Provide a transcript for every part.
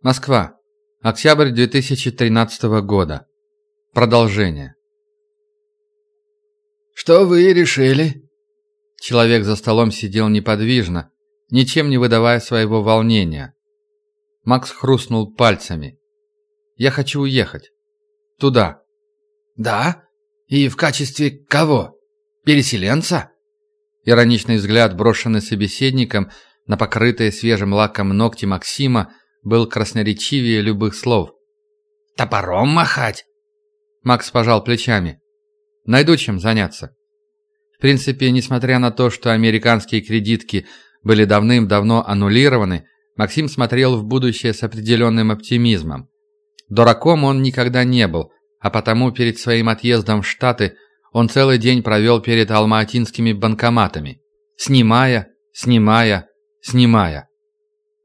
Москва. Октябрь 2013 года. Продолжение. «Что вы решили?» Человек за столом сидел неподвижно, ничем не выдавая своего волнения. Макс хрустнул пальцами. «Я хочу уехать. Туда». «Да? И в качестве кого? Переселенца?» Ироничный взгляд, брошенный собеседником на покрытые свежим лаком ногти Максима, был красноречивее любых слов. «Топором махать?» Макс пожал плечами. «Найду чем заняться». В принципе, несмотря на то, что американские кредитки были давным-давно аннулированы, Максим смотрел в будущее с определенным оптимизмом. Дураком он никогда не был, а потому перед своим отъездом в Штаты он целый день провел перед алматинскими банкоматами, снимая, снимая, снимая.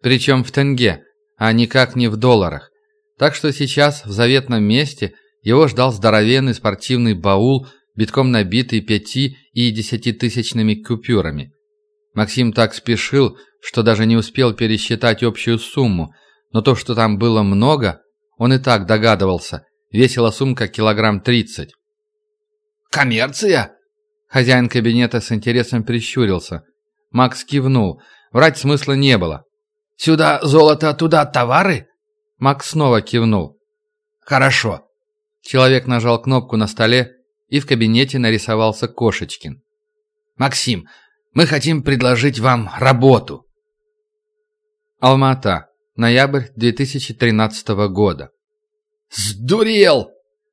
Причем в тенге, а никак не в долларах. Так что сейчас в заветном месте его ждал здоровенный спортивный баул, битком набитый пяти- и десятитысячными купюрами. Максим так спешил, что даже не успел пересчитать общую сумму, но то, что там было много, он и так догадывался. Весила сумка килограмм тридцать. «Коммерция?» Хозяин кабинета с интересом прищурился. Макс кивнул. Врать смысла не было. Сюда золото, туда товары?» Макс снова кивнул. «Хорошо». Человек нажал кнопку на столе, и в кабинете нарисовался Кошечкин. «Максим, мы хотим предложить вам работу». Алма-Ата. Ноябрь 2013 года. «Сдурел!»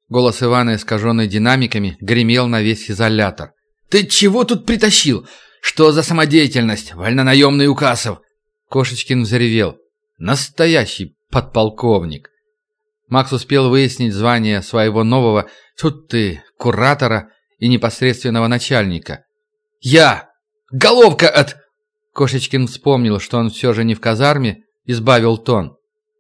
Голос Ивана, искаженный динамиками, гремел на весь изолятор. «Ты чего тут притащил? Что за самодеятельность? Вольнонаемный указов. Кошечкин взревел. «Настоящий подполковник!» Макс успел выяснить звание своего нового, тут ты, куратора и непосредственного начальника. «Я! Головка от...» Кошечкин вспомнил, что он все же не в казарме, избавил тон.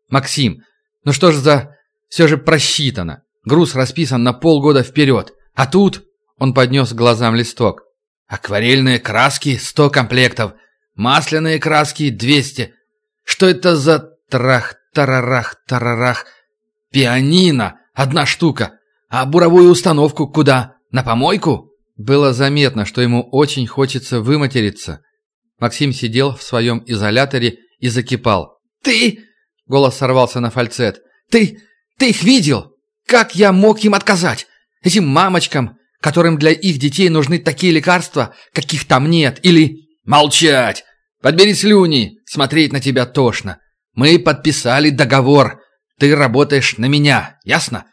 «Максим, ну что ж за... все же просчитано. Груз расписан на полгода вперед. А тут...» Он поднес глазам листок. «Акварельные краски, сто комплектов. Масляные краски 200. Что это за трах-тарарах-тарарах? Пианино, одна штука. А буровую установку куда? На помойку? Было заметно, что ему очень хочется выматериться. Максим сидел в своем изоляторе и закипал. «Ты...» — голос сорвался на фальцет. «Ты... ты их видел? Как я мог им отказать? Этим мамочкам, которым для их детей нужны такие лекарства, каких там нет, или...» «Молчать! Подбери слюни! Смотреть на тебя тошно! Мы подписали договор. Ты работаешь на меня, ясно?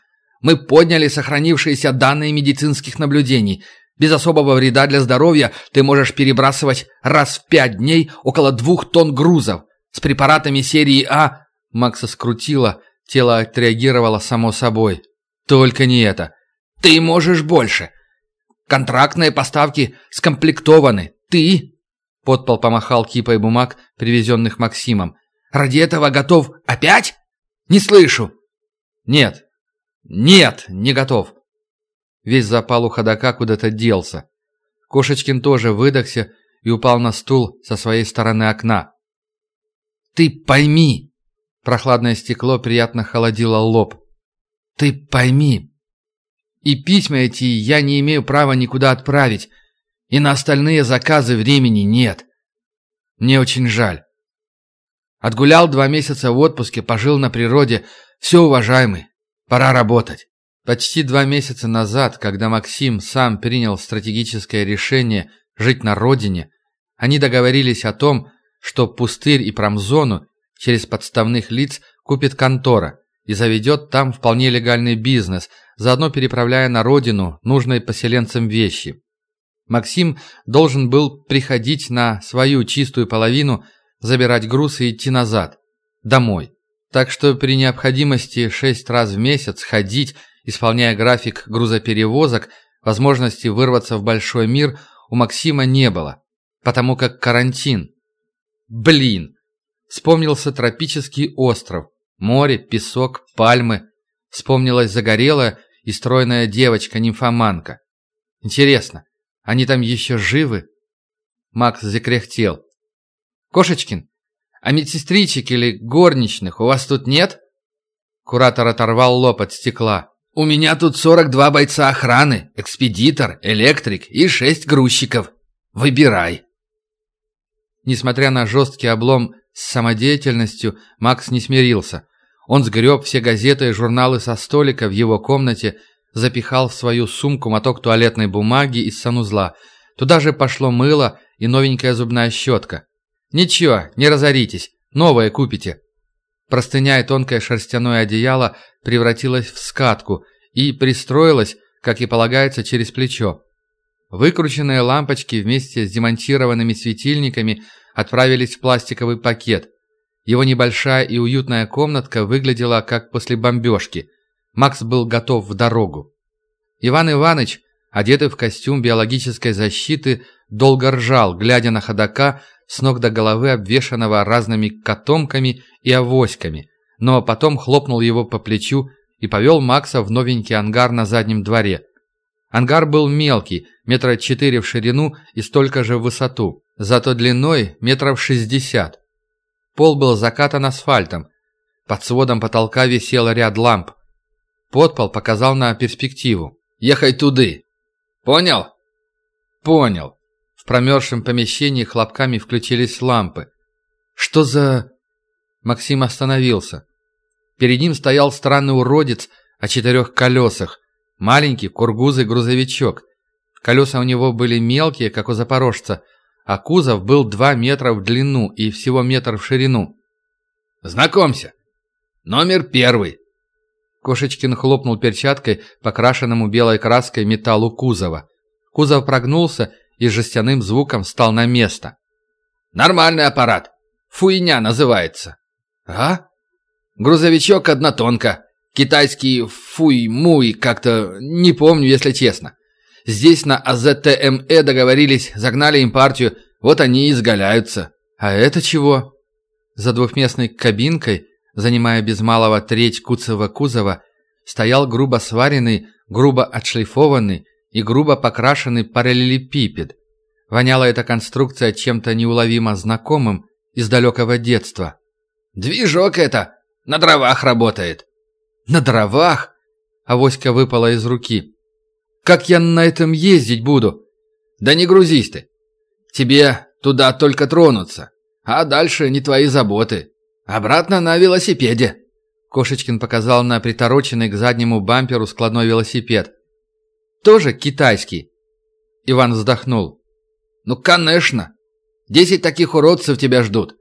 Мы подняли сохранившиеся данные медицинских наблюдений. Без особого вреда для здоровья ты можешь перебрасывать раз в пять дней около двух тонн грузов. С препаратами серии А...» Макса скрутило, тело отреагировало само собой. «Только не это!» «Ты можешь больше!» «Контрактные поставки скомплектованы. Ты Подпол помахал кипой бумаг, привезенных Максимом. «Ради этого готов опять? Не слышу!» «Нет! Нет! Не готов!» Весь запал у ходока куда-то делся. Кошечкин тоже выдохся и упал на стул со своей стороны окна. «Ты пойми!» Прохладное стекло приятно холодило лоб. «Ты пойми! И письма эти я не имею права никуда отправить. И на остальные заказы времени нет. Мне очень жаль. Отгулял два месяца в отпуске, пожил на природе. Все, уважаемый, пора работать. Почти два месяца назад, когда Максим сам принял стратегическое решение жить на родине, они договорились о том, что пустырь и промзону через подставных лиц купит контора и заведет там вполне легальный бизнес, заодно переправляя на родину нужные поселенцам вещи. Максим должен был приходить на свою чистую половину, забирать груз и идти назад, домой. Так что при необходимости шесть раз в месяц ходить, исполняя график грузоперевозок, возможности вырваться в большой мир у Максима не было, потому как карантин. Блин! Вспомнился тропический остров, море, песок, пальмы. Вспомнилась загорелая и стройная девочка-нимфоманка. Интересно, они там еще живы?» Макс закряхтел. «Кошечкин, А медсестричек или горничных у вас тут нет?» Куратор оторвал лоб от стекла. «У меня тут 42 бойца охраны, экспедитор, электрик и 6 грузчиков. Выбирай». Несмотря на жесткий облом с самодеятельностью, Макс не смирился. Он сгреб все газеты и журналы со столика в его комнате, запихал в свою сумку моток туалетной бумаги из санузла. Туда же пошло мыло и новенькая зубная щетка. «Ничего, не разоритесь, новое купите». Простыня и тонкое шерстяное одеяло превратилось в скатку и пристроилось, как и полагается, через плечо. Выкрученные лампочки вместе с демонтированными светильниками отправились в пластиковый пакет. Его небольшая и уютная комнатка выглядела как после бомбежки. Макс был готов в дорогу. Иван Иванович, одетый в костюм биологической защиты, долго ржал, глядя на ходока, с ног до головы обвешанного разными котомками и авоськами, но потом хлопнул его по плечу и повел Макса в новенький ангар на заднем дворе. Ангар был мелкий, метра четыре в ширину и столько же в высоту, зато длиной метров шестьдесят. Пол был закатан асфальтом. Под сводом потолка висел ряд ламп. Подпол показал на перспективу. «Ехай туды!» «Понял?» «Понял». В промерзшем помещении хлопками включились лампы. «Что за...» Максим остановился. Перед ним стоял странный уродец о четырех колесах. Маленький кургузый грузовичок. Колеса у него были мелкие, как у запорожца, а кузов был два метра в длину и всего метр в ширину. «Знакомься! Номер первый!» Кошечкин хлопнул перчаткой по крашенному белой краской металлу кузова. Кузов прогнулся и жестяным звуком встал на место. «Нормальный аппарат. Фуйня называется». «А?» «Грузовичок однотонка. Китайский фуй-муй как-то не помню, если честно. Здесь на АЗТМЭ договорились, загнали им партию, вот они и изгаляются. А это чего? За двухместной кабинкой, занимая без малого треть куцевого кузова, стоял грубо сваренный, грубо отшлифованный и грубо покрашенный параллелепипед. Воняла эта конструкция чем-то неуловимо знакомым из далекого детства. «Движок это! На дровах работает!» «На дровах?» Авоська выпала из руки. «Как я на этом ездить буду?» «Да не грузись ты. Тебе туда только тронуться, а дальше не твои заботы. Обратно на велосипеде». Кошечкин показал на притороченный к заднему бамперу складной велосипед. «Тоже китайский?» Иван вздохнул. «Ну, конечно. Десять таких уродцев тебя ждут.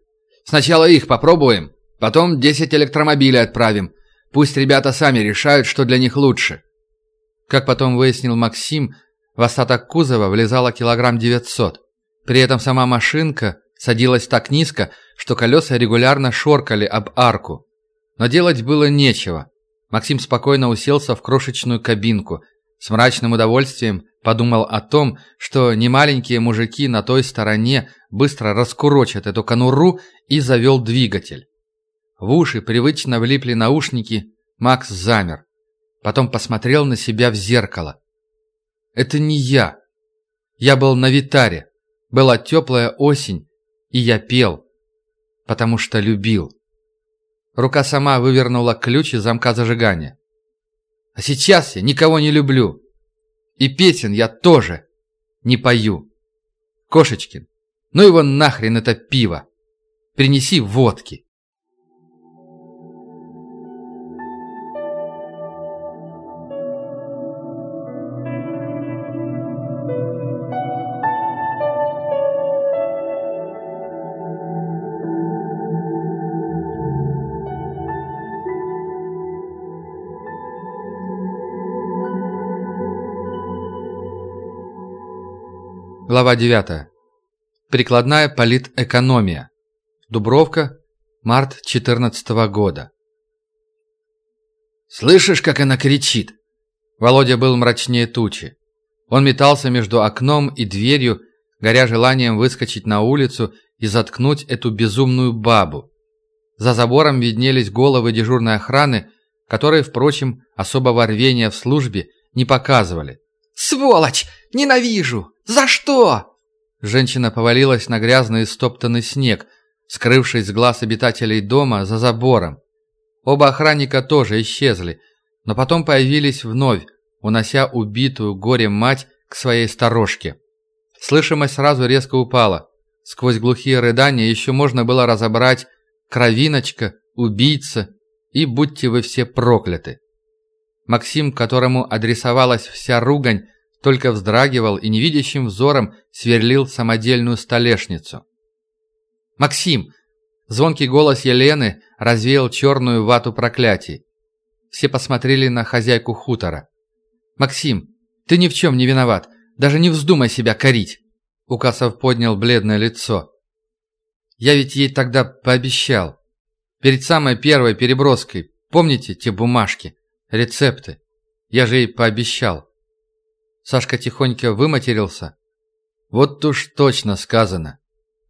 Сначала их попробуем, потом десять электромобилей отправим. Пусть ребята сами решают, что для них лучше. Как потом выяснил Максим, в остаток кузова влезало килограмм 900. При этом сама машинка садилась так низко, что колеса регулярно шоркали об арку. Но делать было нечего. Максим спокойно уселся в крошечную кабинку. С мрачным удовольствием подумал о том, что немаленькие мужики на той стороне быстро раскурочат эту конуру и завел двигатель. В уши привычно влипли наушники, Макс замер. Потом посмотрел на себя в зеркало. Это не я. Я был на Витаре. Была теплая осень, и я пел, потому что любил. Рука сама вывернула ключ из замка зажигания. А сейчас я никого не люблю. И песен я тоже не пою. Кошечкин, ну его нахрен это пиво. Принеси водки. Глава 9. Прикладная политэкономия. Дубровка. Март 14 года. «Слышишь, как она кричит?» Володя был мрачнее тучи. Он метался между окном и дверью, горя желанием выскочить на улицу и заткнуть эту безумную бабу. За забором виднелись головы дежурной охраны, которые, впрочем, особого рвения в службе не показывали. «Сволочь! Ненавижу! За что?» Женщина повалилась на грязный стоптанный снег. скрывшись с глаз обитателей дома за забором. Оба охранника тоже исчезли, но потом появились вновь, унося убитую горем мать к своей сторожке. Слышимость сразу резко упала. Сквозь глухие рыдания еще можно было разобрать «кровиночка», «убийца» и «будьте вы все прокляты». Максим, которому адресовалась вся ругань, только вздрагивал и невидящим взором сверлил самодельную столешницу. «Максим!» Звонкий голос Елены развеял черную вату проклятий. Все посмотрели на хозяйку хутора. «Максим, ты ни в чем не виноват. Даже не вздумай себя корить!» Укасов поднял бледное лицо. «Я ведь ей тогда пообещал. Перед самой первой переброской, помните те бумажки, рецепты? Я же ей пообещал». Сашка тихонько выматерился. «Вот уж точно сказано.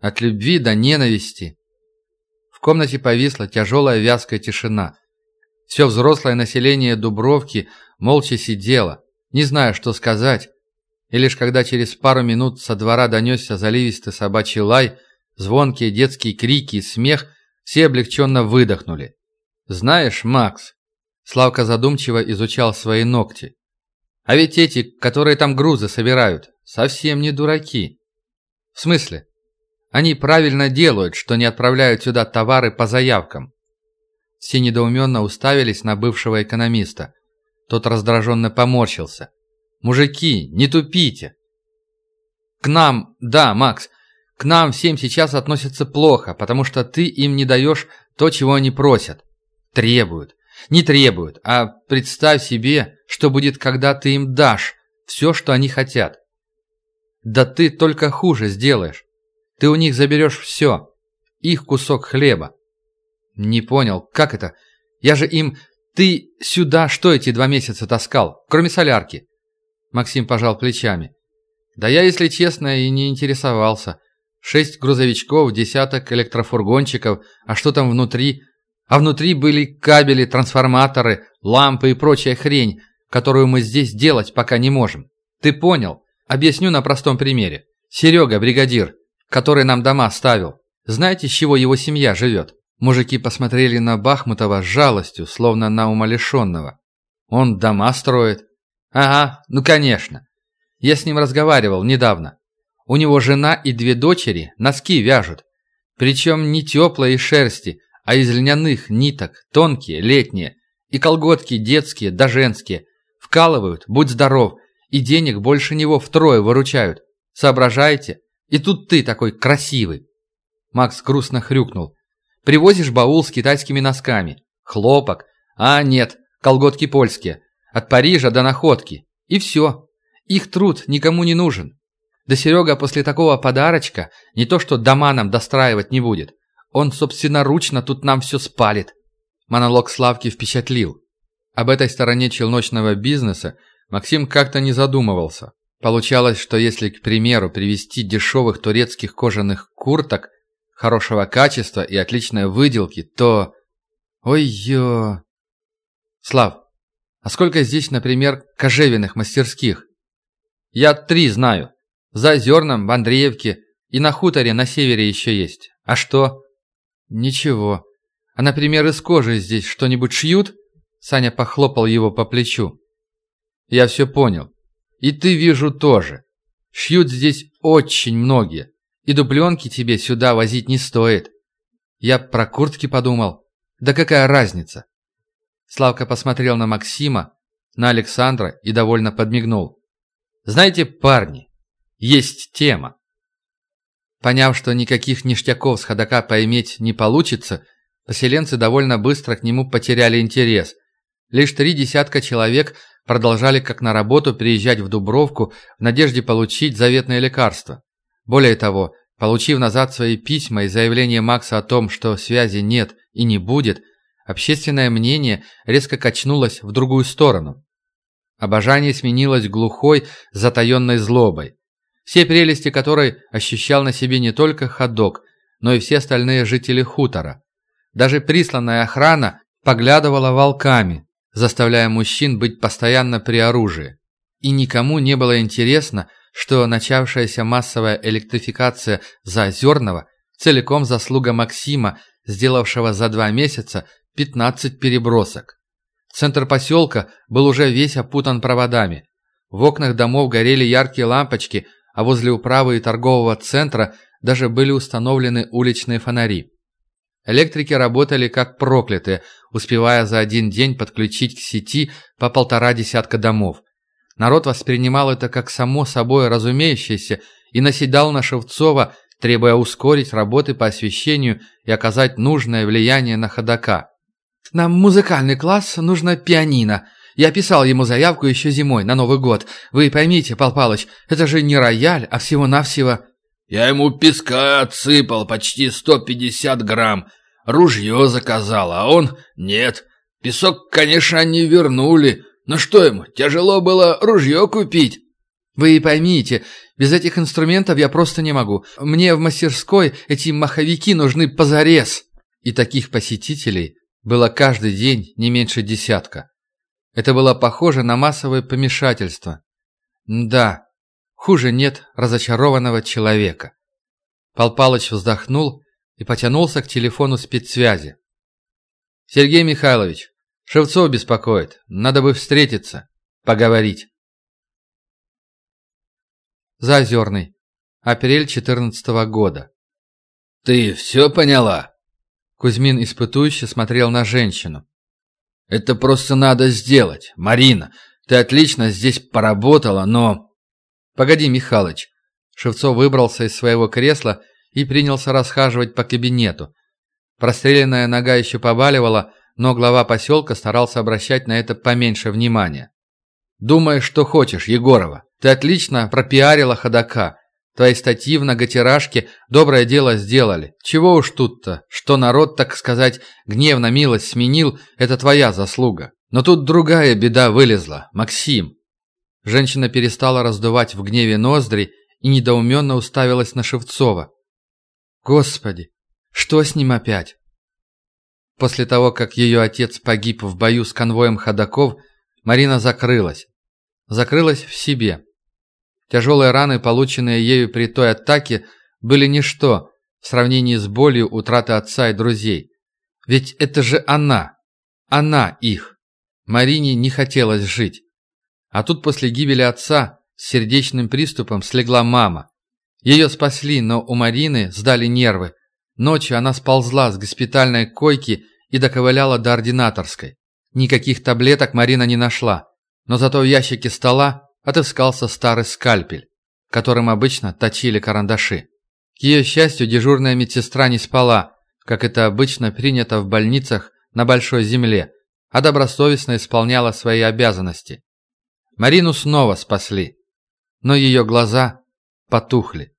От любви до ненависти». В комнате повисла тяжелая вязкая тишина. Все взрослое население Дубровки молча сидело, не зная, что сказать, и лишь когда через пару минут со двора донесся заливистый собачий лай, звонкие детские крики и смех, все облегченно выдохнули. «Знаешь, Макс...» Славка задумчиво изучал свои ногти. «А ведь эти, которые там грузы собирают, совсем не дураки». «В смысле?» «Они правильно делают, что не отправляют сюда товары по заявкам». Все недоуменно уставились на бывшего экономиста. Тот раздраженно поморщился. Мужики, не тупите. К нам, да, Макс, к нам всем сейчас относятся плохо, потому что ты им не даешь то, чего они просят. Требуют. Не требуют, а представь себе, что будет, когда ты им дашь все, что они хотят. Да ты только хуже сделаешь. Ты у них заберешь все. Их кусок хлеба. Не понял, как это? Я же им... Ты сюда что эти два месяца таскал, кроме солярки? Максим пожал плечами. «Да я, если честно, и не интересовался. Шесть грузовичков, десяток электрофургончиков, а что там внутри? А внутри были кабели, трансформаторы, лампы и прочая хрень, которую мы здесь делать пока не можем. Ты понял? Объясню на простом примере. Серега, бригадир, который нам дома ставил. Знаете, с чего его семья живет?» Мужики посмотрели на Бахмутова с жалостью, словно на умалишенного. «Он дома строит, «Ага, ну конечно. Я с ним разговаривал недавно. У него жена и две дочери носки вяжут. Причем не теплые шерсти, а из льняных ниток, тонкие, летние. И колготки детские да женские. Вкалывают, будь здоров, и денег больше него втрое выручают. Соображаете? И тут ты такой красивый. Макс грустно хрюкнул. Привозишь баул с китайскими носками. Хлопок. А, нет, колготки польские. От Парижа до Находки. И все. Их труд никому не нужен. Да Серега после такого подарочка не то что дома нам достраивать не будет. Он собственноручно тут нам все спалит. Монолог Славки впечатлил. Об этой стороне челночного бизнеса Максим как-то не задумывался. Получалось, что если, к примеру, привезти дешевых турецких кожаных курток, хорошего качества и отличной выделки, то... Ой-ё... Слав, а сколько здесь, например, кожевенных мастерских? Я три знаю. За Озерном, в Андреевке и на хуторе на севере еще есть. А что? Ничего. А, например, из кожи здесь что-нибудь шьют? Саня похлопал его по плечу. Я все понял. И ты, вижу, тоже. Шьют здесь очень многие. И дубленки тебе сюда возить не стоит. Я про куртки подумал. Да какая разница? Славка посмотрел на Максима, на Александра и довольно подмигнул. «Знаете, парни, есть тема». Поняв, что никаких ништяков с ходока поиметь не получится, поселенцы довольно быстро к нему потеряли интерес. Лишь три десятка человек продолжали как на работу приезжать в Дубровку в надежде получить заветное лекарство. Более того, получив назад свои письма и заявление Макса о том, что связи нет и не будет – Общественное мнение резко качнулось в другую сторону. Обожание сменилось глухой, затаенной злобой. Все прелести которой ощущал на себе не только ходок, но и все остальные жители хутора. Даже присланная охрана поглядывала волками, заставляя мужчин быть постоянно при оружии. И никому не было интересно, что начавшаяся массовая электрификация Заозерного Целиком заслуга Максима, сделавшего за два месяца 15 перебросок. Центр поселка был уже весь опутан проводами. В окнах домов горели яркие лампочки, а возле управы и торгового центра даже были установлены уличные фонари. Электрики работали как проклятые, успевая за один день подключить к сети по полтора десятка домов. Народ воспринимал это как само собой разумеющееся и наседал на Шевцова, требуя ускорить работы по освещению и оказать нужное влияние на ходока. «Нам музыкальный класс, нужно пианино. Я писал ему заявку еще зимой, на Новый год. Вы поймите, Пал Палыч, это же не рояль, а всего-навсего...» «Я ему песка отсыпал почти 150 грамм. Ружье заказал, а он... Нет. Песок, конечно, они вернули. Но что ему, тяжело было ружье купить?» «Вы поймите, без этих инструментов я просто не могу. Мне в мастерской эти маховики нужны позарез». И таких посетителей было каждый день не меньше десятка. Это было похоже на массовое помешательство. Да, хуже нет разочарованного человека. Пал Палыч вздохнул и потянулся к телефону спецсвязи. «Сергей Михайлович, Шевцов беспокоит. Надо бы встретиться, поговорить». Заозерный. Апрель 14 -го года. «Ты все поняла?» Кузьмин испытующе смотрел на женщину. Это просто надо сделать. Марина, ты отлично здесь поработала, но... Погоди, Михалыч. Шевцов выбрался из своего кресла и принялся расхаживать по кабинету. Простреленная нога еще побаливала, но глава поселка старался обращать на это поменьше внимания. «Думай, что хочешь, Егорова. Ты отлично пропиарила ходока. Твои статьи в многотиражке доброе дело сделали. Чего уж тут-то, что народ, так сказать, гневно милость сменил, это твоя заслуга. Но тут другая беда вылезла, Максим. Женщина перестала раздувать в гневе ноздри и недоуменно уставилась на Шевцова. Господи, что с ним опять? После того, как ее отец погиб в бою с конвоем ходаков, Марина закрылась. Закрылась в себе. Тяжелые раны, полученные ею при той атаке, были ничто в сравнении с болью утраты отца и друзей. Ведь это же она, она их. Марине не хотелось жить. А тут после гибели отца с сердечным приступом слегла мама. Ее спасли, но у Марины сдали нервы. Ночью она сползла с госпитальной койки и доковыляла до ординаторской. Никаких таблеток Марина не нашла, но зато в ящике стола отыскался старый скальпель, которым обычно точили карандаши. К ее счастью, дежурная медсестра не спала, как это обычно принято в больницах на Большой Земле, а добросовестно исполняла свои обязанности. Марину снова спасли, но ее глаза потухли.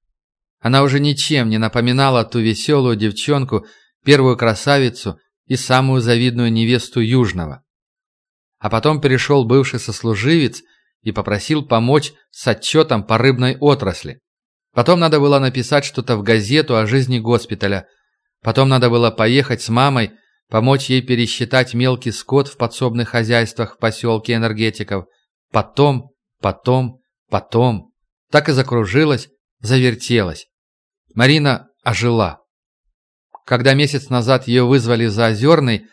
Она уже ничем не напоминала ту веселую девчонку, первую красавицу и самую завидную невесту Южного. А потом перешел бывший сослуживец – и попросил помочь с отчетом по рыбной отрасли. Потом надо было написать что-то в газету о жизни госпиталя. Потом надо было поехать с мамой, помочь ей пересчитать мелкий скот в подсобных хозяйствах в поселке энергетиков. Потом, потом, потом. Так и закружилась, завертелась. Марина ожила. Когда месяц назад ее вызвали за Озерной,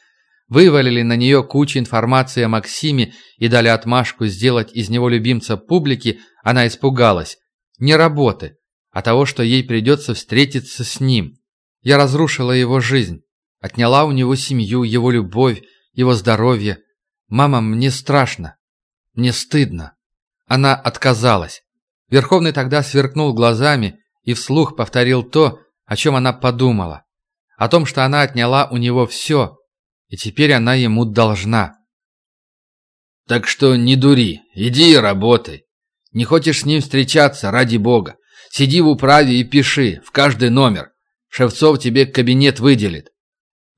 вывалили на нее кучу информации о Максиме и дали отмашку сделать из него любимца публики, она испугалась. Не работы, а того, что ей придется встретиться с ним. Я разрушила его жизнь, отняла у него семью, его любовь, его здоровье. Мама, мне страшно, мне стыдно. Она отказалась. Верховный тогда сверкнул глазами и вслух повторил то, о чем она подумала. О том, что она отняла у него все, и теперь она ему должна. Так что не дури, иди и работай. Не хочешь с ним встречаться, ради бога. Сиди в управе и пиши, в каждый номер. Шевцов тебе кабинет выделит.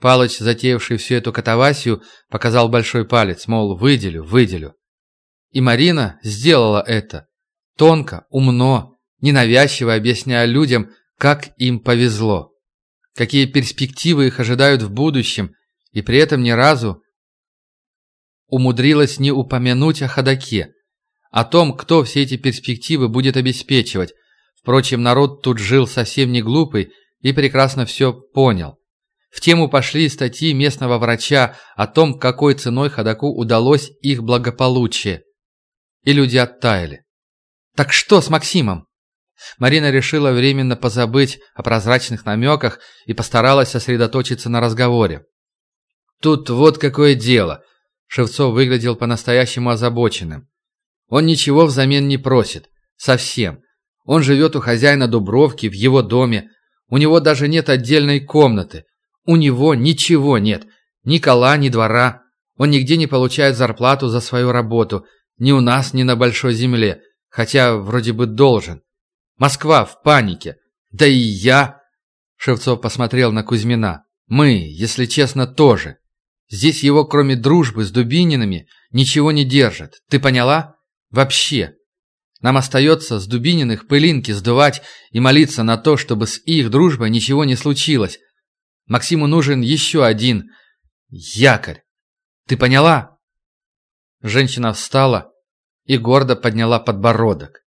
Палыч, затеявший всю эту катавасию, показал большой палец, мол, выделю, выделю. И Марина сделала это. Тонко, умно, ненавязчиво объясняя людям, как им повезло. Какие перспективы их ожидают в будущем, и при этом ни разу умудрилась не упомянуть о ходаке, о том, кто все эти перспективы будет обеспечивать. Впрочем, народ тут жил совсем не глупый и прекрасно все понял. В тему пошли статьи местного врача о том, какой ценой ходаку удалось их благополучие. И люди оттаяли. «Так что с Максимом?» Марина решила временно позабыть о прозрачных намеках и постаралась сосредоточиться на разговоре. «Тут вот какое дело!» Шевцов выглядел по-настоящему озабоченным. «Он ничего взамен не просит. Совсем. Он живет у хозяина Дубровки, в его доме. У него даже нет отдельной комнаты. У него ничего нет. Ни кола, ни двора. Он нигде не получает зарплату за свою работу. Ни у нас, ни на Большой Земле. Хотя вроде бы должен. Москва в панике. Да и я...» Шевцов посмотрел на Кузьмина. «Мы, если честно, тоже. Здесь его, кроме дружбы с Дубининами, ничего не держит. Ты поняла? Вообще. Нам остается с Дубининых пылинки сдувать и молиться на то, чтобы с их дружбой ничего не случилось. Максиму нужен еще один якорь. Ты поняла?» Женщина встала и гордо подняла подбородок.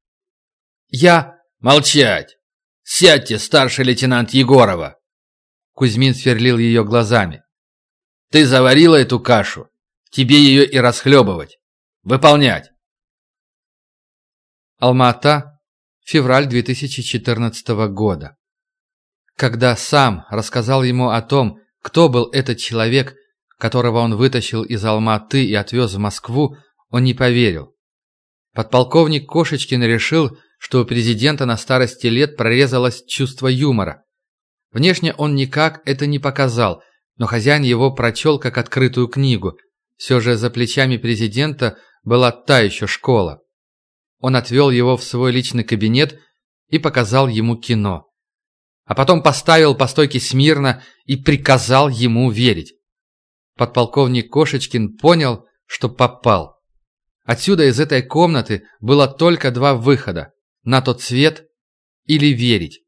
«Я...» «Молчать! Сядьте, старший лейтенант Егорова!» Кузьмин сверлил ее глазами. «Ты заварила эту кашу. Тебе ее и расхлебывать. Выполнять!» Алма-Ата, февраль 2014 года. Когда сам рассказал ему о том, кто был этот человек, которого он вытащил из Алма-Аты и отвез в Москву, он не поверил. Подполковник Кошечкин решил, что у президента на старости лет прорезалось чувство юмора. Внешне он никак это не показал, но хозяин его прочел как открытую книгу. Все же за плечами президента была та еще школа. Он отвел его в свой личный кабинет и показал ему кино. А потом поставил по стойке смирно и приказал ему верить. Подполковник Кошечкин понял, что попал. Отсюда из этой комнаты было только два выхода на тот свет или верить.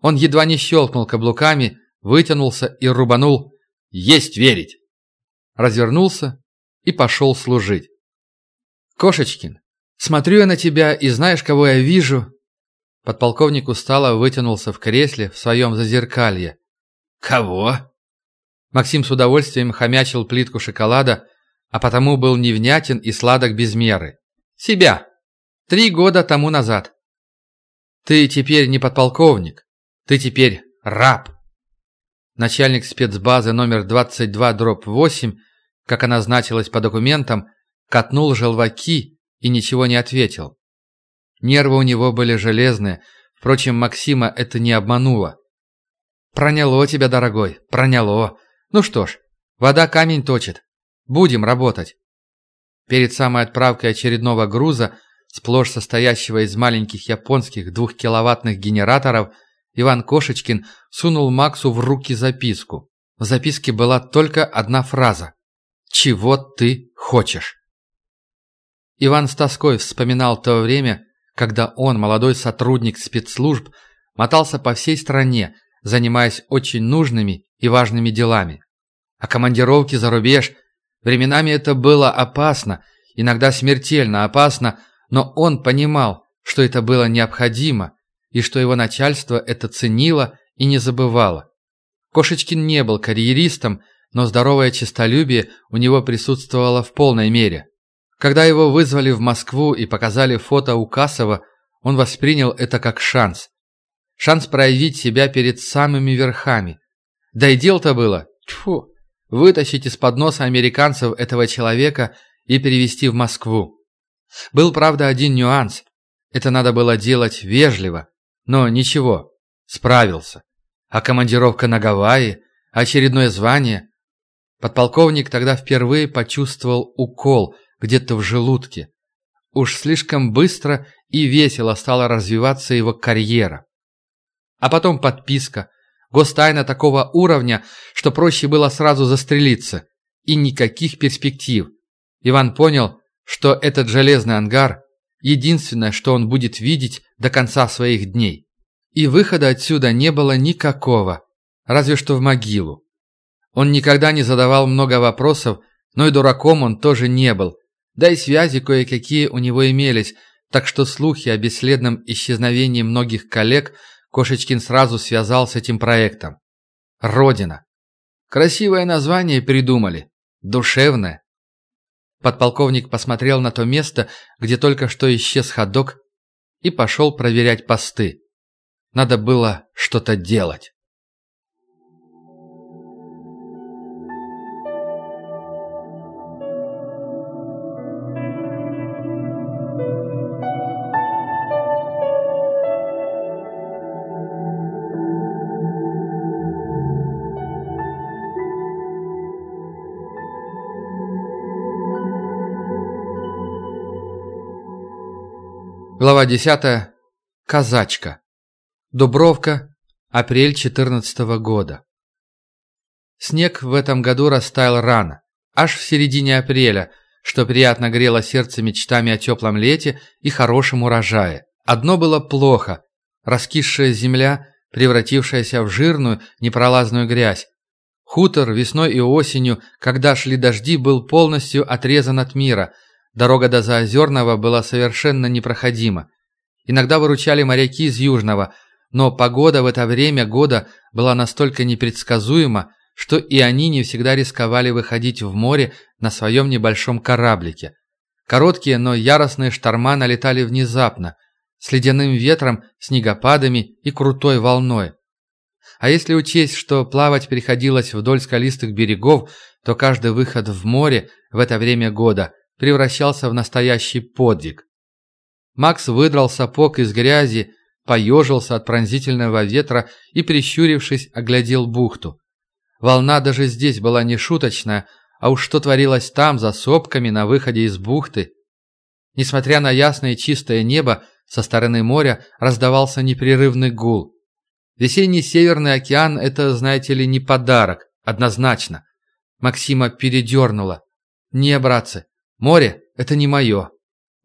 Он едва не щелкнул каблуками, вытянулся и рубанул «Есть верить!» Развернулся и пошел служить. «Кошечкин, смотрю я на тебя и знаешь, кого я вижу?» Подполковник устало вытянулся в кресле в своем зазеркалье. «Кого?» Максим с удовольствием хомячил плитку шоколада, а потому был невнятен и сладок без меры. «Себя!» Три года тому назад. Ты теперь не подполковник. Ты теперь раб. Начальник спецбазы номер 22 дробь 8, как она значилась по документам, катнул желваки и ничего не ответил. Нервы у него были железные, впрочем, Максима это не обмануло. «Проняло тебя, дорогой, проняло. Ну что ж, вода камень точит. Будем работать». Перед самой отправкой очередного груза сплошь состоящего из маленьких японских двухкиловаттных генераторов, Иван Кошечкин сунул Максу в руки записку. В записке была только одна фраза «Чего ты хочешь?». Иван с тоской вспоминал то время, когда он, молодой сотрудник спецслужб, мотался по всей стране, занимаясь очень нужными и важными делами. А командировки за рубеж, временами это было опасно, иногда смертельно опасно, но он понимал, что это было необходимо и что его начальство это ценило и не забывало. Кошечкин не был карьеристом, но здоровое честолюбие у него присутствовало в полной мере. Когда его вызвали в Москву и показали фото Укасова, он воспринял это как шанс. Шанс проявить себя перед самыми верхами. Да и дел-то было, тьфу, вытащить из-под носа американцев этого человека и перевести в Москву. Был, правда, один нюанс. Это надо было делать вежливо. Но ничего, справился. А командировка на Гавайи, очередное звание. Подполковник тогда впервые почувствовал укол где-то в желудке. Уж слишком быстро и весело стала развиваться его карьера. А потом подписка. Гостайна такого уровня, что проще было сразу застрелиться. И никаких перспектив. Иван понял, что этот железный ангар – единственное, что он будет видеть до конца своих дней. И выхода отсюда не было никакого, разве что в могилу. Он никогда не задавал много вопросов, но и дураком он тоже не был. Да и связи кое-какие у него имелись, так что слухи о бесследном исчезновении многих коллег Кошечкин сразу связал с этим проектом. Родина. Красивое название придумали. Душевное. Подполковник посмотрел на то место, где только что исчез ходок, и пошел проверять посты. Надо было что-то делать. Глава 10. Казачка. Дубровка. Апрель 14 года. Снег в этом году растаял рано, аж в середине апреля, что приятно грело сердце мечтами о теплом лете и хорошем урожае. Одно было плохо. Раскисшая земля, превратившаяся в жирную, непролазную грязь. Хутор весной и осенью, когда шли дожди, был полностью отрезан от мира – Дорога до Заозерного была совершенно непроходима. Иногда выручали моряки из Южного, но погода в это время года была настолько непредсказуема, что и они не всегда рисковали выходить в море на своем небольшом кораблике. Короткие, но яростные шторма налетали внезапно, с ледяным ветром, снегопадами и крутой волной. А если учесть, что плавать приходилось вдоль скалистых берегов, то каждый выход в море в это время года превращался в настоящий подвиг. Макс выдрал сапог из грязи, поежился от пронзительного ветра и, прищурившись, оглядел бухту. Волна даже здесь была не шуточная, а уж что творилось там, за сопками, на выходе из бухты. Несмотря на ясное чистое небо, со стороны моря раздавался непрерывный гул. Весенний Северный океан – это, знаете ли, не подарок, однозначно. Максима передернуло. «Не, братцы, Море – это не мое.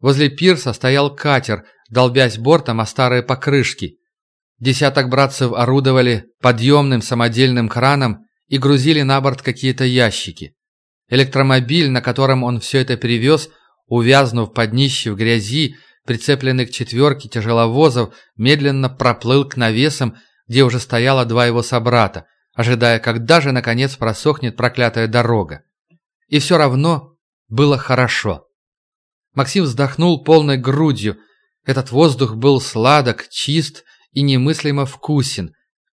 Возле пирса стоял катер, долбясь бортом о старые покрышки. Десяток братцев орудовали подъемным самодельным краном и грузили на борт какие-то ящики. Электромобиль, на котором он все это привез, увязнув под днище в грязи, прицепленный к четверке тяжеловозов, медленно проплыл к навесам, где уже стояло два его собрата, ожидая, когда же, наконец, просохнет проклятая дорога. И все равно было хорошо. Максим вздохнул полной грудью. Этот воздух был сладок, чист и немыслимо вкусен.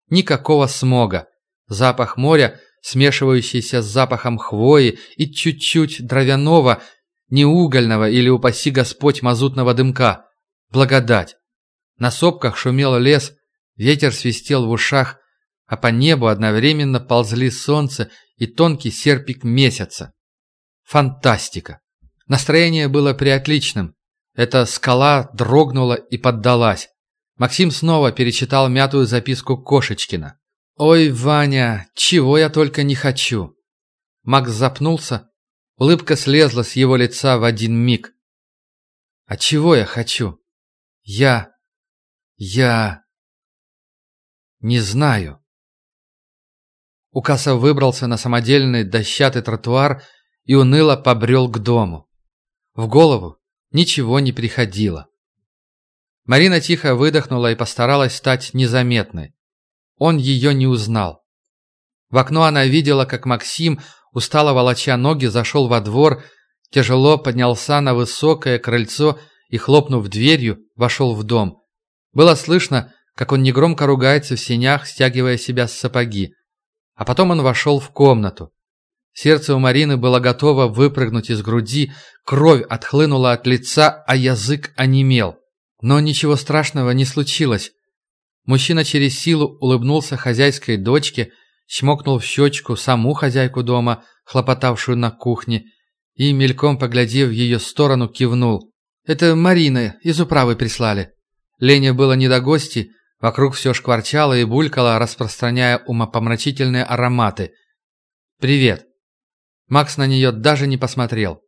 Никакого смога. Запах моря, смешивающийся с запахом хвои и чуть-чуть дровяного, неугольного или, упаси Господь, мазутного дымка. Благодать. На сопках шумел лес, ветер свистел в ушах, а по небу одновременно ползли солнце и тонкий серпик месяца. Фантастика. Настроение было приотличным. Эта скала дрогнула и поддалась. Максим снова перечитал мятую записку Кошечкина. «Ой, Ваня, чего я только не хочу!» Макс запнулся, улыбка слезла с его лица в один миг. «А чего я хочу? Я... я... не знаю». Укасов выбрался на самодельный дощатый тротуар и уныло побрел к дому. В голову ничего не приходило. Марина тихо выдохнула и постаралась стать незаметной. Он ее не узнал. В окно она видела, как Максим, устало волоча ноги, зашел во двор, тяжело поднялся на высокое крыльцо и, хлопнув дверью, вошел в дом. Было слышно, как он негромко ругается в сенях, стягивая себя с сапоги. А потом он вошел в комнату. Сердце у Марины было готово выпрыгнуть из груди, кровь отхлынула от лица, а язык онемел. Но ничего страшного не случилось. Мужчина через силу улыбнулся хозяйской дочке, чмокнул в щечку саму хозяйку дома, хлопотавшую на кухне, и, мельком поглядев в ее сторону, кивнул. «Это Марина из управы прислали». Лене было не до гости, вокруг все шкварчало и булькало, распространяя умопомрачительные ароматы. «Привет». Макс на нее даже не посмотрел.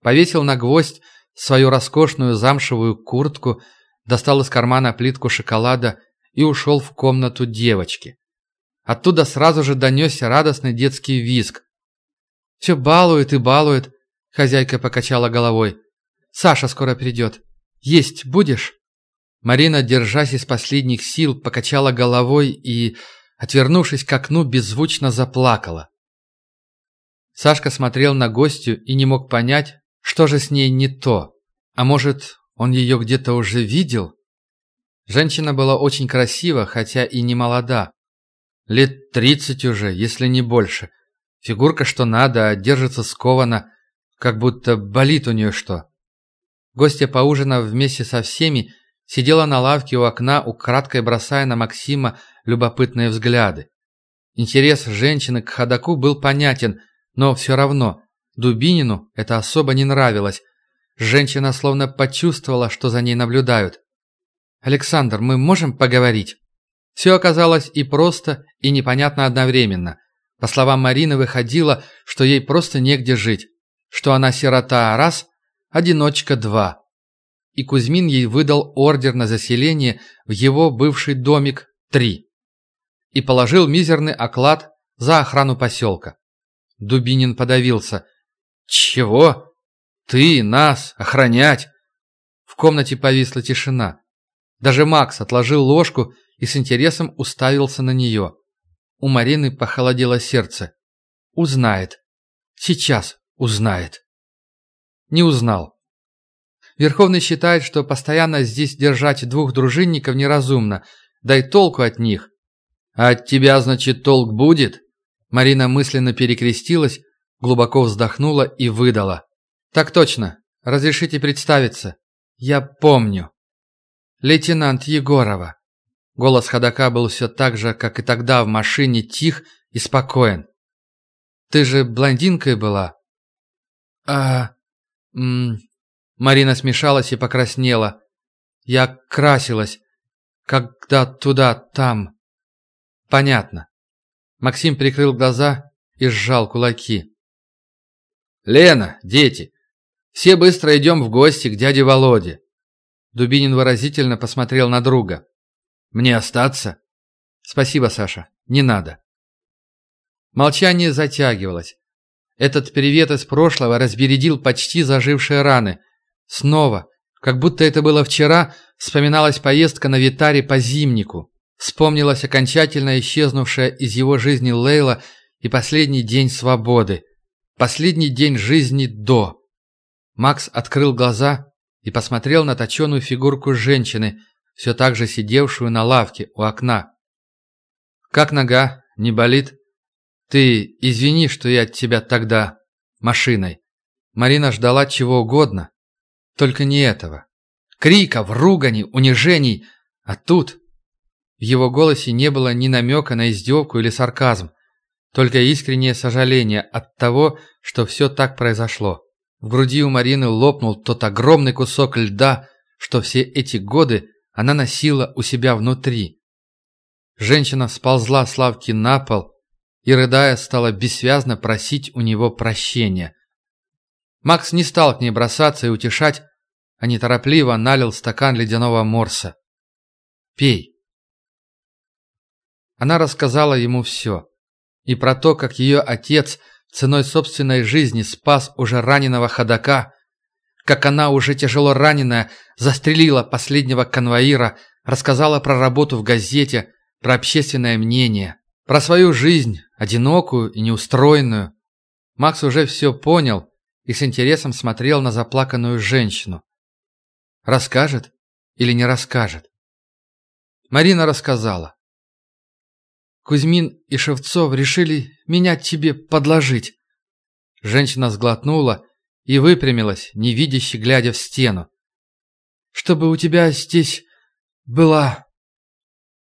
Повесил на гвоздь свою роскошную замшевую куртку, достал из кармана плитку шоколада и ушел в комнату девочки. Оттуда сразу же донесся радостный детский визг. «Все балует и балует», — хозяйка покачала головой. «Саша скоро придет. Есть будешь?» Марина, держась из последних сил, покачала головой и, отвернувшись к окну, беззвучно заплакала. Сашка смотрел на гостью и не мог понять, что же с ней не то. А может, он ее где-то уже видел? Женщина была очень красива, хотя и не молода. Лет тридцать уже, если не больше. Фигурка что надо, а держится скованно, как будто болит у нее что. Гостья, поужинав вместе со всеми, сидела на лавке у окна, украдкой бросая на Максима любопытные взгляды. Интерес женщины к ходаку был понятен, но все равно Дубинину это особо не нравилось. Женщина словно почувствовала, что за ней наблюдают. «Александр, мы можем поговорить?» Все оказалось и просто, и непонятно одновременно. По словам Марины, выходило, что ей просто негде жить, что она сирота раз, одиночка два. И Кузьмин ей выдал ордер на заселение в его бывший домик три. И положил мизерный оклад за охрану поселка. Дубинин подавился. «Чего? Ты нас охранять?» В комнате повисла тишина. Даже Макс отложил ложку и с интересом уставился на нее. У Марины похолодело сердце. Узнает. Сейчас узнает. Не узнал. Верховный считает, что постоянно здесь держать двух дружинников неразумно, да и толку от них. А от тебя, значит, толк будет? Марина мысленно перекрестилась, глубоко вздохнула и выдала. Так точно. Разрешите представиться. Я помню. «Лейтенант Егорова». Голос ходока был все так же, как и тогда в машине, тих и спокоен. «Ты же блондинкой была?» «А...» М -м... Марина смешалась и покраснела. «Я красилась, когда туда, там...» «Понятно». Максим прикрыл глаза и сжал кулаки. «Лена, дети, все быстро идем в гости к дяде Володе. Дубинин выразительно посмотрел на друга. «Мне остаться?» «Спасибо, Саша. Не надо». Молчание затягивалось. Этот привет из прошлого разбередил почти зажившие раны. Снова, как будто это было вчера, вспоминалась поездка на Витаре по зимнику. Вспомнилась окончательно исчезнувшая из его жизни Лейла и последний день свободы. Последний день жизни до. Макс открыл глаза и посмотрел на точеную фигурку женщины, все так же сидевшую на лавке у окна. «Как нога? Не болит?» «Ты извини, что я от тебя тогда машиной». Марина ждала чего угодно, только не этого. Криков, руганий, унижений, а тут... В его голосе не было ни намека на издевку или сарказм, только искреннее сожаление от того, что все так произошло. В груди у Марины лопнул тот огромный кусок льда, что все эти годы она носила у себя внутри. Женщина сползла с лавки на пол и, рыдая, стала бессвязно просить у него прощения. Макс не стал к ней бросаться и утешать, а неторопливо налил стакан ледяного морса. «Пей». Она рассказала ему все. И про то, как ее отец – ценой собственной жизни спас уже раненого ходока, как она, уже тяжело раненая, застрелила последнего конвоира, рассказала про работу в газете, про общественное мнение, про свою жизнь, одинокую и неустроенную. Макс уже все понял и с интересом смотрел на заплаканную женщину. Расскажет или не расскажет? Марина рассказала. Кузьмин и Шевцов решили меня тебе подложить». Женщина сглотнула и выпрямилась, невидяще глядя в стену. «Чтобы у тебя здесь была...»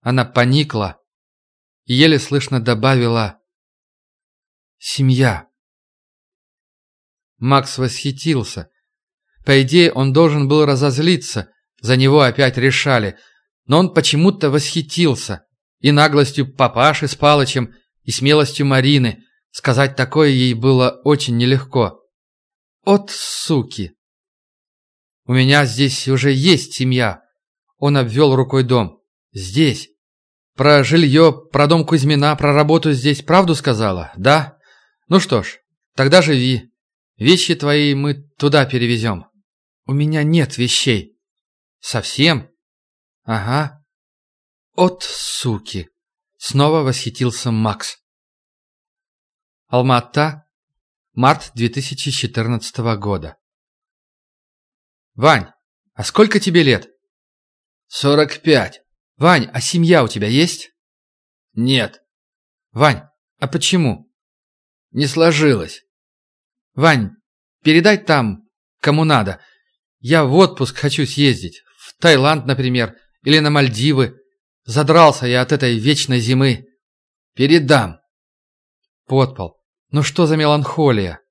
Она поникла и еле слышно добавила «семья». Макс восхитился. По идее, он должен был разозлиться, за него опять решали, но он почему-то восхитился и наглостью папаши с Палычем, и смелостью Марины. Сказать такое ей было очень нелегко. От суки! У меня здесь уже есть семья. Он обвел рукой дом. Здесь. Про жилье, про дом Кузьмина, про работу здесь правду сказала, да? Ну что ж, тогда живи. Вещи твои мы туда перевезем. У меня нет вещей. Совсем? Ага. От суки. Снова восхитился Макс. Алма-Ата, март 2014 года. Вань, а сколько тебе лет? Сорок пять. Вань, а семья у тебя есть? Нет. Вань, а почему? Не сложилось. Вань, передай там, кому надо. Я в отпуск хочу съездить. В Таиланд, например, или на Мальдивы. Задрался я от этой вечной зимы. Передам. Подпол. Ну что за меланхолия?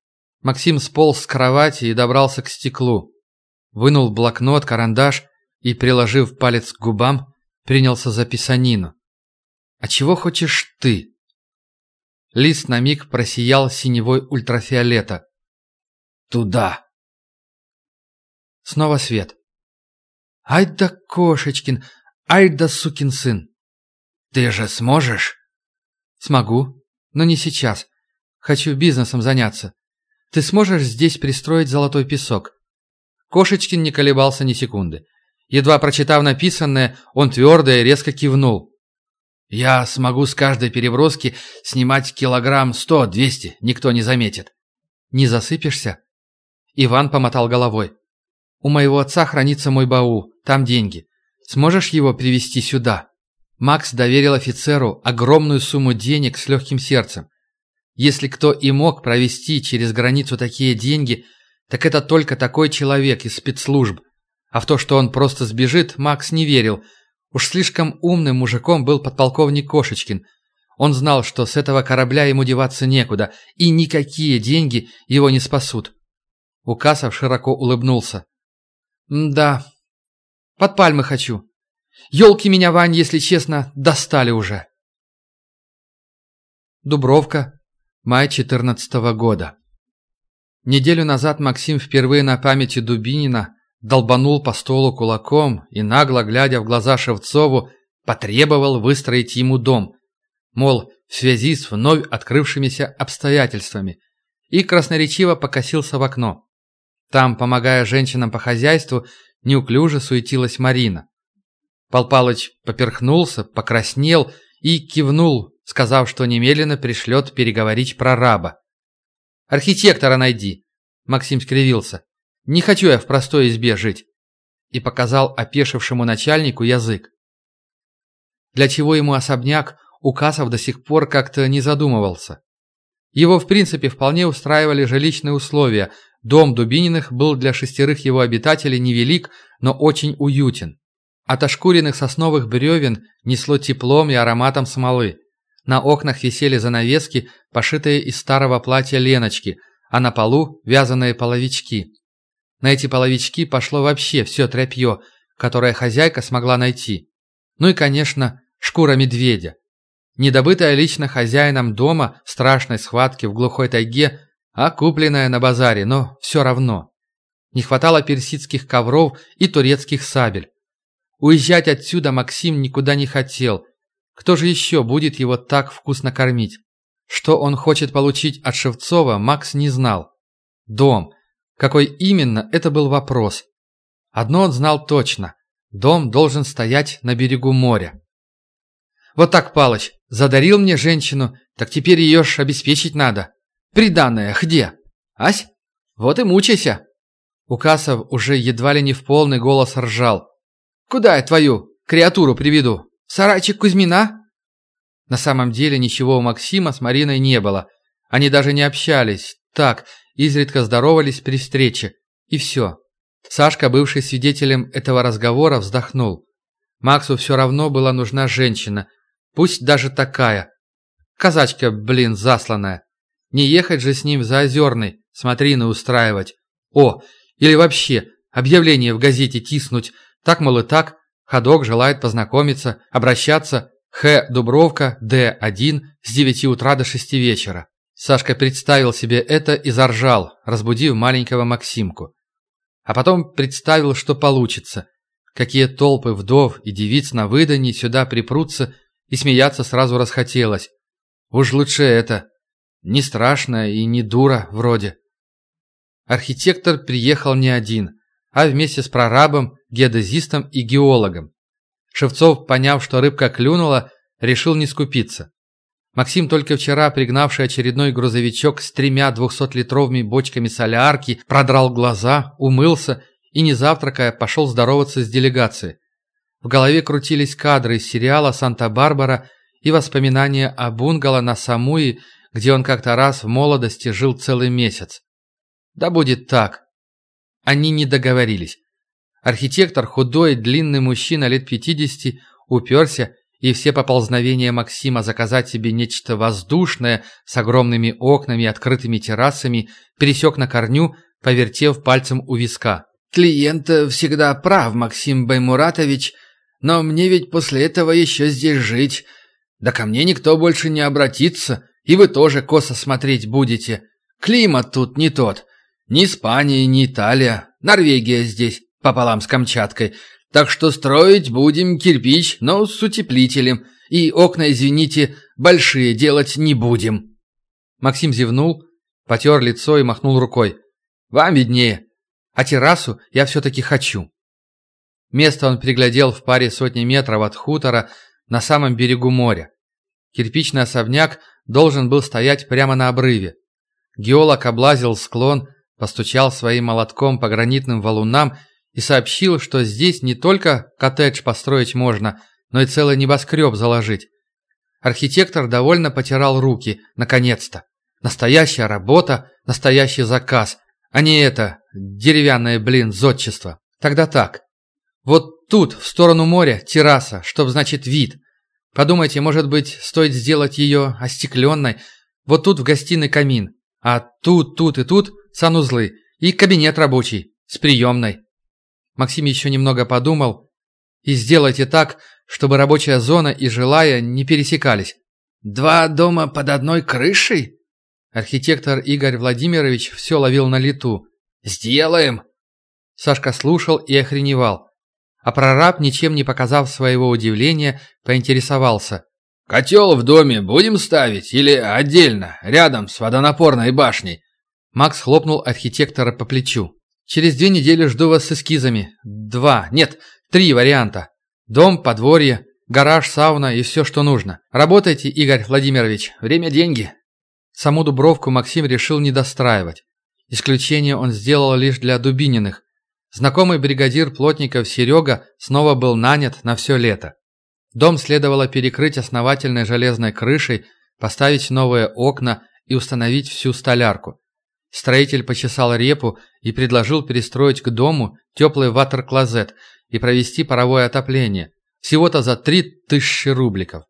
Максим сполз с кровати и добрался к стеклу. Вынул блокнот, карандаш и, приложив палец к губам, принялся за писанину. «А чего хочешь ты?» Лист на миг просиял синевой ультрафиолета. «Туда!» Снова свет. «Ай да кошечкин! Ай да сукин сын!» «Ты же сможешь?» «Смогу, но не сейчас. Хочу бизнесом заняться. Ты сможешь здесь пристроить золотой песок?» Кошечкин не колебался ни секунды. Едва прочитав написанное, он твердо и резко кивнул. «Я смогу с каждой переброски снимать килограмм сто-двести, никто не заметит». «Не засыпешься?» Иван помотал головой. «У моего отца хранится мой баул, там деньги. Сможешь его привезти сюда?» Макс доверил офицеру огромную сумму денег с легким сердцем. Если кто и мог провести через границу такие деньги, так это только такой человек из спецслужб. А в то, что он просто сбежит, Макс не верил. Уж слишком умным мужиком был подполковник Кошечкин. Он знал, что с этого корабля ему деваться некуда, и никакие деньги его не спасут. Укасов широко улыбнулся. «Да, под пальмы хочу. Ёлки меня, Вань, если честно, достали уже». Дубровка, май 14 -го года. Неделю назад Максим впервые на памяти Дубинина долбанул по столу кулаком и, нагло глядя в глаза Шевцову, потребовал выстроить ему дом, мол, в связи с вновь открывшимися обстоятельствами, и красноречиво покосился в окно. Там, помогая женщинам по хозяйству, неуклюже суетилась Марина. Пал Палыч поперхнулся, покраснел и кивнул, сказав, что немедленно пришлет переговорить про раба. «Архитектора найди!» Максим скривился. Не хочу я в простой избе жить!» И показал опешившему начальнику язык. Для чего ему особняк, Указов до сих пор как-то не задумывался. Его, в принципе, вполне устраивали жилищные условия. Дом Дубининых был для шестерых его обитателей невелик, но очень уютен. От ошкуренных сосновых бревен несло теплом и ароматом смолы. На окнах висели занавески, пошитые из старого платья Леночки, а на полу вязаные половички. На эти половички пошло вообще все тряпье, которое хозяйка смогла найти. Ну и, конечно, шкура медведя. Недобытая лично хозяином дома в страшной схватке в глухой тайге, а купленная на базаре, но все равно. Не хватало персидских ковров и турецких сабель. Уезжать отсюда Максим никуда не хотел. Кто же еще будет его так вкусно кормить? Что он хочет получить от Шевцова, Макс не знал. Дом, какой именно, это был вопрос. Одно он знал точно. Дом должен стоять на берегу моря. Вот так, Палыч, задарил мне женщину, так теперь ее ж обеспечить надо. Приданное где? Ась? Вот и мучайся. Укасов уже едва ли не в полный голос ржал. Куда я твою креатуру приведу? Сарайчик Кузьмина? На самом деле ничего у Максима с Мариной не было. Они даже не общались. Так, изредка здоровались при встрече. И все. Сашка, бывший свидетелем этого разговора, вздохнул. Максу все равно была нужна женщина, пусть даже такая. Казачка, блин, засланная. Не ехать же с ним за Озерный, смотрины устраивать. О, или вообще объявление в газете тиснуть, так, мол, и так, ходок желает познакомиться, обращаться, Х. Дубровка, Д. 1 с 9 утра до 6 вечера. Сашка представил себе это и заржал, разбудив маленького Максимку. А потом представил, что получится. Какие толпы вдов и девиц на выданье сюда припрутся, и смеяться сразу расхотелось. Уж лучше это. Не страшно и не дура вроде. Архитектор приехал не один, а вместе с прорабом, геодезистом и геологом. Шевцов, поняв, что рыбка клюнула, решил не скупиться. Максим, только вчера пригнавший очередной грузовичок с тремя двухсотлитровыми бочками солярки, продрал глаза, умылся и, не завтракая, пошел здороваться с делегацией. В голове крутились кадры из сериала «Санта-Барбара» и воспоминания о бунгало на Самуи, где он как-то раз в молодости жил целый месяц. Да будет так. Они не договорились. Архитектор, худой, длинный мужчина лет 50, уперся и все поползновения Максима заказать себе нечто воздушное с огромными окнами и открытыми террасами пересек на корню, повертев пальцем у виска. «Клиент всегда прав, Максим Баймуратович, но мне ведь после этого еще здесь жить. Да ко мне никто больше не обратится, и вы тоже косо смотреть будете. Климат тут не тот. Ни Испания, ни Италия. Норвегия здесь, пополам с Камчаткой. Так что строить будем кирпич, но с утеплителем. И окна, извините, большие делать не будем». Максим зевнул, потер лицо и махнул рукой. «Вам виднее. А террасу я все-таки хочу». Место он приглядел в паре сотни метров от хутора на самом берегу моря. Кирпичный особняк должен был стоять прямо на обрыве. Геолог облазил склон, постучал своим молотком по гранитным валунам и сообщил, что здесь не только коттедж построить можно, но и целый небоскреб заложить. Архитектор довольно потирал руки, наконец-то. Настоящая работа, настоящий заказ, а не это деревянное, блин, зодчество. Тогда так. Вот тут, в сторону моря, терраса, чтоб, значит, вид. Подумайте, может быть, стоит сделать ее остекленной. Вот тут в гостиной камин. А тут, тут и тут санузлы. И кабинет рабочий, с приемной. Максим еще немного подумал. И сделайте так, чтобы рабочая зона и жилая не пересекались. «Два дома под одной крышей?» Архитектор Игорь Владимирович все ловил на лету. «Сделаем!» Сашка слушал и охреневал. А прораб, ничем не показав своего удивления, поинтересовался. «Котел в доме будем ставить или отдельно, рядом с водонапорной башней?» Макс хлопнул архитектора по плечу. Через две недели жду вас с эскизами. Два, нет, три варианта. Дом, подворье, гараж, сауна и все, что нужно. Работайте, Игорь Владимирович. Время – деньги. Саму Дубровку Максим решил не достраивать. Исключение он сделал лишь для Дубининых. Знакомый бригадир плотников Серега снова был нанят на все лето. Дом следовало перекрыть основательной железной крышей, поставить новые окна и установить всю столярку. Строитель почесал репу и предложил перестроить к дому теплый ватер-клозет и провести паровое отопление. Всего-то за три тысячи рубликов.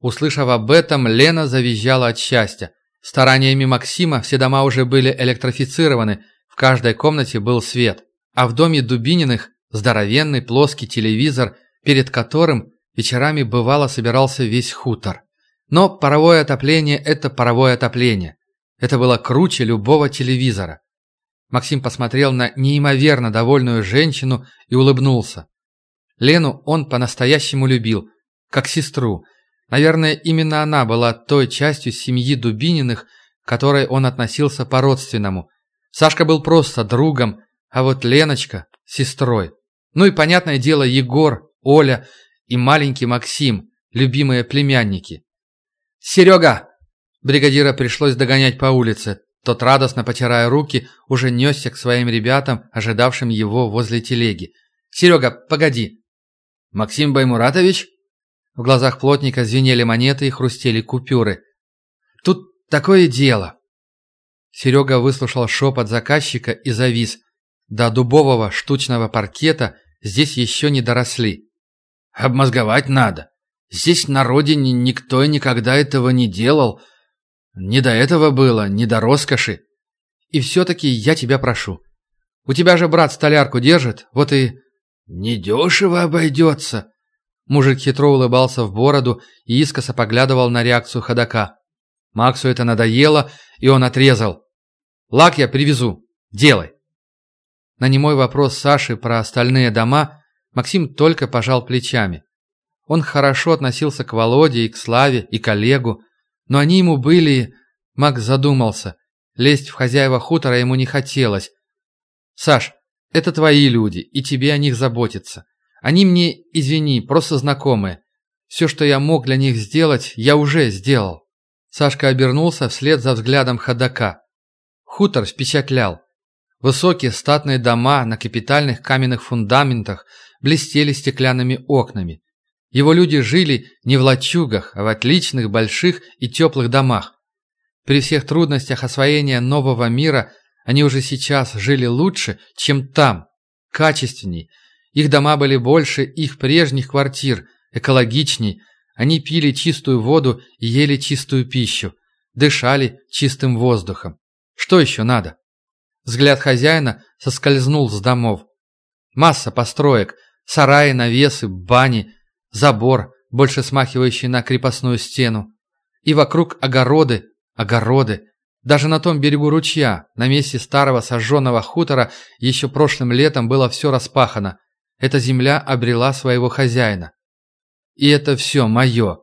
Услышав об этом, Лена завизжала от счастья. Стараниями Максима все дома уже были электрифицированы, в каждой комнате был свет. А в доме Дубининых здоровенный плоский телевизор, перед которым вечерами бывало собирался весь хутор. Но паровое отопление – это паровое отопление. Это было круче любого телевизора. Максим посмотрел на неимоверно довольную женщину и улыбнулся. Лену он по-настоящему любил, как сестру. Наверное, именно она была той частью семьи Дубининых, к которой он относился по-родственному. Сашка был просто другом, а вот Леночка – сестрой. Ну и, понятное дело, Егор, Оля и маленький Максим – любимые племянники. «Серега, Бригадира пришлось догонять по улице. Тот, радостно потирая руки, уже несся к своим ребятам, ожидавшим его возле телеги. «Серега, погоди!» «Максим Баймуратович?» В глазах плотника звенели монеты и хрустели купюры. «Тут такое дело!» Серега выслушал шепот заказчика и завис. До дубового штучного паркета здесь еще не доросли. «Обмозговать надо. Здесь на родине никто и никогда этого не делал», не до этого было, не до роскоши. И все-таки я тебя прошу. У тебя же брат столярку держит, вот и... Недешево обойдется. Мужик хитро улыбался в бороду и искоса поглядывал на реакцию ходока. Максу это надоело, и он отрезал. «Лак я привезу. Делай». На немой вопрос Саши про остальные дома Максим только пожал плечами. Он хорошо относился к Володе и к Славе, и к Олегу, но они ему были... Макс задумался. Лезть в хозяева хутора ему не хотелось. «Саш, это твои люди, и тебе о них заботиться. Они мне, извини, просто знакомые. Все, что я мог для них сделать, я уже сделал». Сашка обернулся вслед за взглядом ходока. Хутор впечатлял. Высокие статные дома на капитальных каменных фундаментах блестели стеклянными окнами. Его люди жили не в лачугах, а в отличных, больших и теплых домах. При всех трудностях освоения нового мира они уже сейчас жили лучше, чем там, качественней. Их дома были больше их прежних квартир, экологичней. Они пили чистую воду и ели чистую пищу, дышали чистым воздухом. Что еще надо? Взгляд хозяина соскользнул с домов. Масса построек, сараи, навесы, бани, забор, больше смахивающий на крепостную стену. И вокруг огороды, огороды. Даже на том берегу ручья, на месте старого сожженного хутора, еще прошлым летом было все распахано. Эта земля обрела своего хозяина. И это все мое.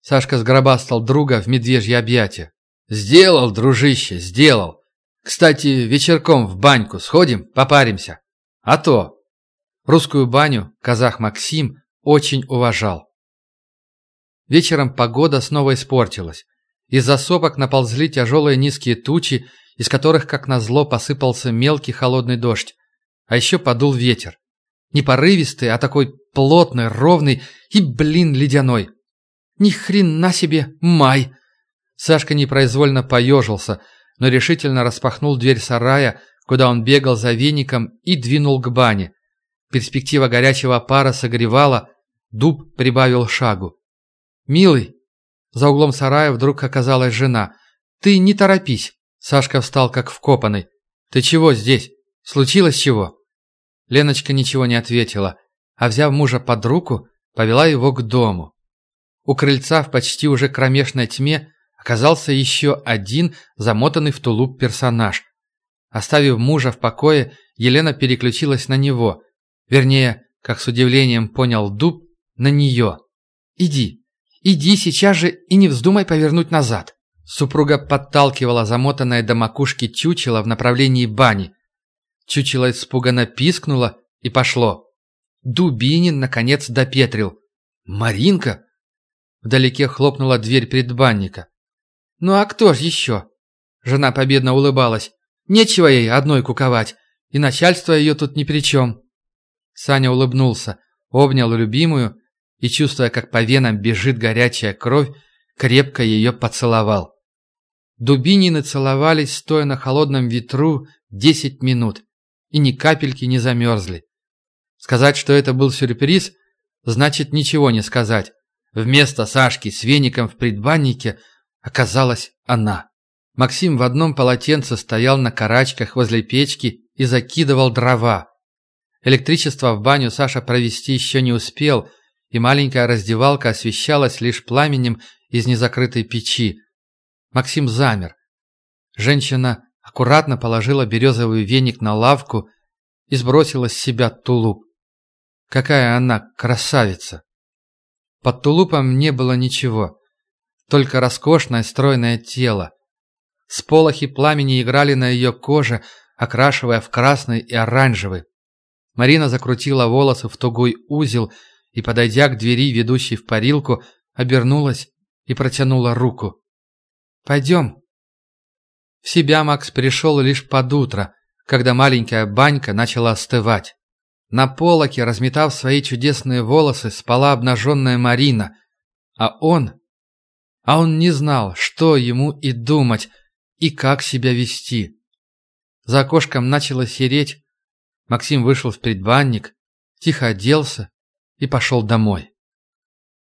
Сашка сгробастал друга в медвежье объятия. «Сделал, дружище, сделал. Кстати, вечерком в баньку сходим, попаримся. А то!» Русскую баню казах Максим очень уважал. Вечером погода снова испортилась. Из-за сопок наползли тяжелые низкие тучи, из которых, как назло, посыпался мелкий холодный дождь. А еще подул ветер. Не порывистый, а такой плотный, ровный и, блин, ледяной. Ни хрена себе, май! Сашка непроизвольно поежился, но решительно распахнул дверь сарая, куда он бегал за веником и двинул к бане. Перспектива горячего пара согревала, дуб прибавил шагу. «Милый!» За углом сарая вдруг оказалась жена. «Ты не торопись!» Сашка встал как вкопанный. «Ты чего здесь? Случилось чего?» Леночка ничего не ответила, а взяв мужа под руку, повела его к дому. У крыльца в почти уже кромешной тьме оказался еще один замотанный в тулуп персонаж. Оставив мужа в покое, Елена переключилась на него. Вернее, как с удивлением понял Дуб, на нее. «Иди, иди сейчас же и не вздумай повернуть назад». Супруга подталкивала замотанное до макушки чучело в направлении бани. Чучело испуганно пискнуло и пошло. Дубинин, наконец, допетрил. «Маринка?» Вдалеке хлопнула дверь предбанника. «Ну а кто ж еще?» Жена победно улыбалась. «Нечего ей одной куковать, и начальство ее тут ни при чем». Саня улыбнулся, обнял любимую и, чувствуя, как по венам бежит горячая кровь, крепко ее поцеловал. Дубинины целовались, стоя на холодном ветру, десять минут, и ни капельки не замерзли. Сказать, что это был сюрприз, значит ничего не сказать. Вместо Сашки с веником в предбаннике оказалась она. Максим в одном полотенце стоял на карачках возле печки и закидывал дрова. Электричество в баню Саша провести еще не успел, и маленькая раздевалка освещалась лишь пламенем из незакрытой печи. Максим замер. Женщина аккуратно положила березовый веник на лавку и сбросила с себя тулуп. Какая она красавица! Под тулупом не было ничего, только роскошное стройное тело. Сполохи пламени играли на ее коже, окрашивая в красный и оранжевый. Марина закрутила волосы в тугой узел и, подойдя к двери, ведущей в парилку, обернулась и протянула руку. «Пойдем». В себя Макс пришел лишь под утро, когда маленькая банька начала остывать. На полоке, разметав свои чудесные волосы, спала обнаженная Марина. А он... А он не знал, что ему и думать, и как себя вести. За окошком начало сереть. Максим вышел в предбанник, тихо оделся и пошел домой.